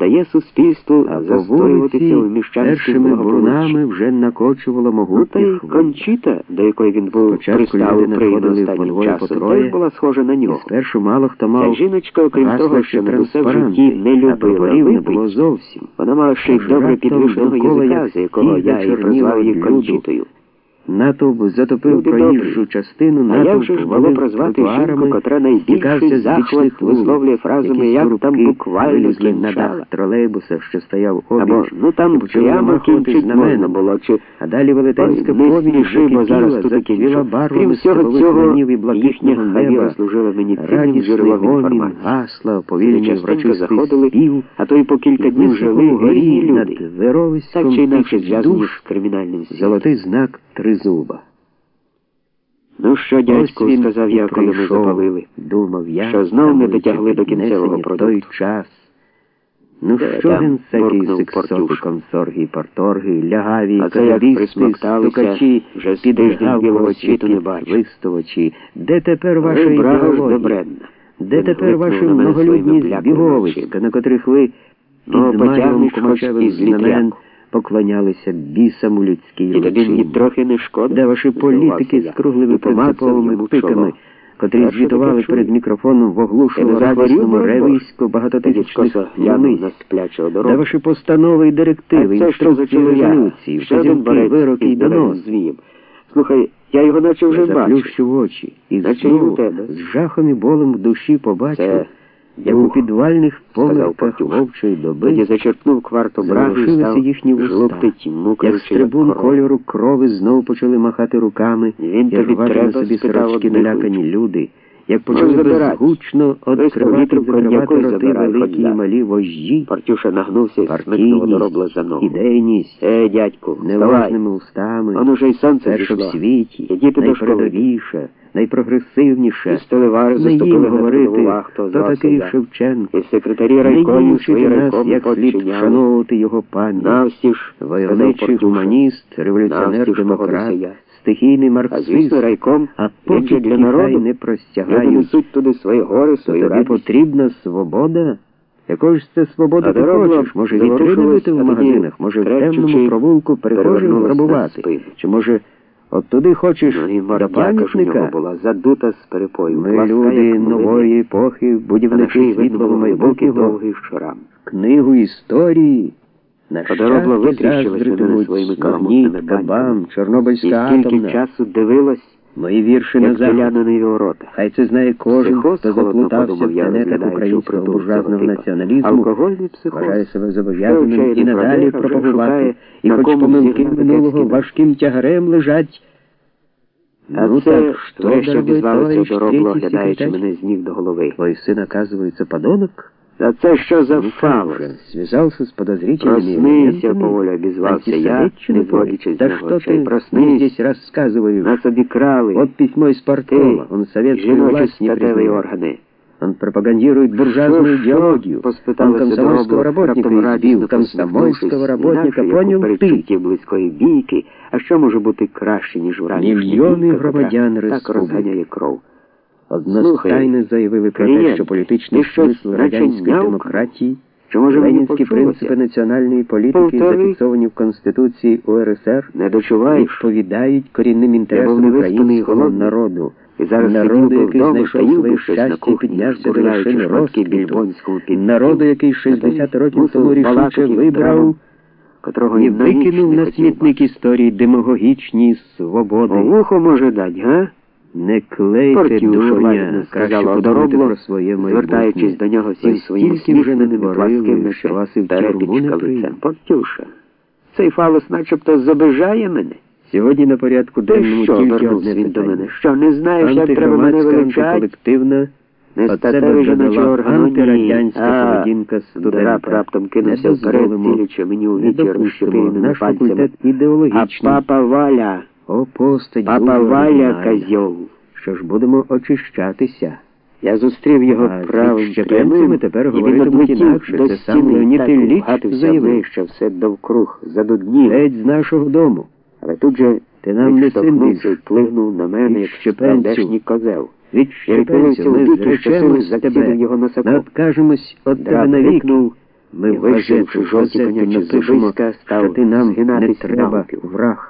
дає суспільству застоюватися у благополуччях. бурунами вже накочувало Ну та й могутніх кончіта, до якої він був приїзд по останнім часом, теж була схожа на нього. спершу мало хто Ця жіночка, окрім того, що над усе в житті не любила не було зовсім. вона мала ще й добре підвищеного язика, за якого я і прозвав її люду. кончітою. Натовп затопив проїжджу частину, натовп було прозвати жінку, котра найбільший захват висловлює фразами, як там буквально на дах тролейбуса, що стояв обіч, Або, ну там прямо кінчить знаменами. можна було, чи А далі велетенська повінь сміши, зараз тут закипіла Крім барвами всього цього, і їхня блакитного неба. служила мені цінним джерелом інформації. гасла, частенько врочистий заходили, спів, а то й по кілька днів жили різні над вировиськом так чи інакше зв'язані з кримінальним світом. золотий знак тризуба. Ну що, дядьку, сказав я, коли ми запалили. думав я, що знов не дотягли до кінцевого продукту. той час. Ну Де що там? він всякий буркнув сексоти, Портюш. комсорги, порторги, лягаві, А це як кадабісти, присмокталися, стукачі, вже з тиждень білого світу не бачу. підгавкувачі. Де тепер ваша Ви, брагаш, ідеологія? добредна. Де Він тепер глипнув ваші на мене многолюдні своїми бляклими збіговиська, на котрих ви Ну, потягнеш хоч із літряку. Поклонялися бісам у людській І тобі лучині? трохи не шкода? Де ваші політики з круглими принциповими пиками, котрі звітували перед мікрофоном в захворів, радісному Тоді багатотисячних сплячого Де ваші постанови і директиви, інструкції, резолюції, вказівки, вироки і донос? Слухай, я його наче вже Я бачив. заплющив очі і знову з жахом і болем в душі побачив, Як у підвальних полях помилках вовчої доби зачерпнув кварту став їхні вуста. як з трибун кольору крови знову почали махати руками, Він і тобі треба, собі сорочки налякані люди, як Ну, почали безгучно відкривати коньяку роти великі і малі вожді, Партюша нагнувся і смикнув за ногу. ідейність, Е, дядьку, неважними устами, Он уже й сонце перша в світі, Ідіть до школи. найпередовіша, найпрогресивніша, І столевари заступили говорити, вахту, хто такий. Шевченко, І секретарі райкомів свої райкоми як слід вшановувати його пам'ять. Навстіж, Войовничий гуманіст, революціонер, демократ, стихійний А звісно, райком, а поки для народу. не Люди простягають, несуть туди свої гори, свою тобі радість. потрібна свобода. Якої ж це свобода ти хочеш? Може вітри заворушилась, бити в магазинах, може в темному провулку перехожих грабувати, чи може от туди хочеш Ну і до пам'ятника? була задута з перепою. Ми пласка, люди нової епохи, А будівники світлого майбутнього, довгий шрам. книгу історії. Щастя витріщилась мене своїми каламутними Кабам, баньками. І скільки часу дивилась, Мої вірші на селянини ворота. Хай це знає кожен, хто заплутався в тенетах українського буржуазного націоналізму, Алкогольний психоз. вважає себе зобов'язаним і надалі пропагувати, і хоч помилки минулого важким тягарем лежать. А ну це, так, що, врешті товариш, доробло, оглядаючи мене з ніг до голови. Твой сын, оказывается, подонок? А це що за Ну, как фалос? же, связался с подозрительными Проснися, элементами, поволі обізвався я, антисоветчины не твой. зводячись з Да нього что очей. ты мне Проснись, здесь рассказываешь? нас обікрали. Вот письмо из порткома, он советскую жіночі власть не статеві признает. органи. Он пропагандирует буржуазную Что, что? идеологию. Он Поспиталася комсомольского дорога, работника раптом радісно избил, комсомольского посміхнувшись. работника, Інакше, як у понял ты? передчутті близької бійки, а що може бути краще, ніж вранішня Мільйони бійка, котра громадян так республіки. розганяє кров. Одностайно заявили про те, що політичний смисл радянської демократії, ленінські принципи національної політики, зафіксовані в Конституції УРСР, відповідають корінним інтересам українського народу. І зараз народу, який знайшов своє щастя піднявся до вершини розквіту. Народу, який 60 років тому рішуче вибрав котрого і викинув на смітник історії демагогічні свободи. Вухо може дать, га? Не клейте Портюшу, дурня, подумайте Одоробло, звертаючись до нього всім своїм стільки сміхненим пласким, що вас і в тюрму не перепічка лицем. Портюша, цей фалос начебто забижає мене. Сьогодні на порядку денному тільки одне він до мене? Що, не знаєш, як треба мене антиколективна, Не статеві себе жіночі додала антирадянська поведінка студента. Раптом кинувся вперед, цілячи мені у допустимо. розщепіреними пальцями. А папа Валя, О, постать папа Валя, козьол. Що ж будемо очищатися. Я зустрів його правим тепер говоритимуть інакше. до Це сам Леонід так Ілліч заявив. внище, все довкруг, задуднів. Геть з нашого дому. Але тут же Ти нам не син і плигнув на мене, як справдешній козел. Відщепенцю, ми відповів, що зречемо сили з зацілив тебе. його откажемось від тебе крикнув, Ми виживши жовті конячі зубиська, став що ти нам не треба, враг.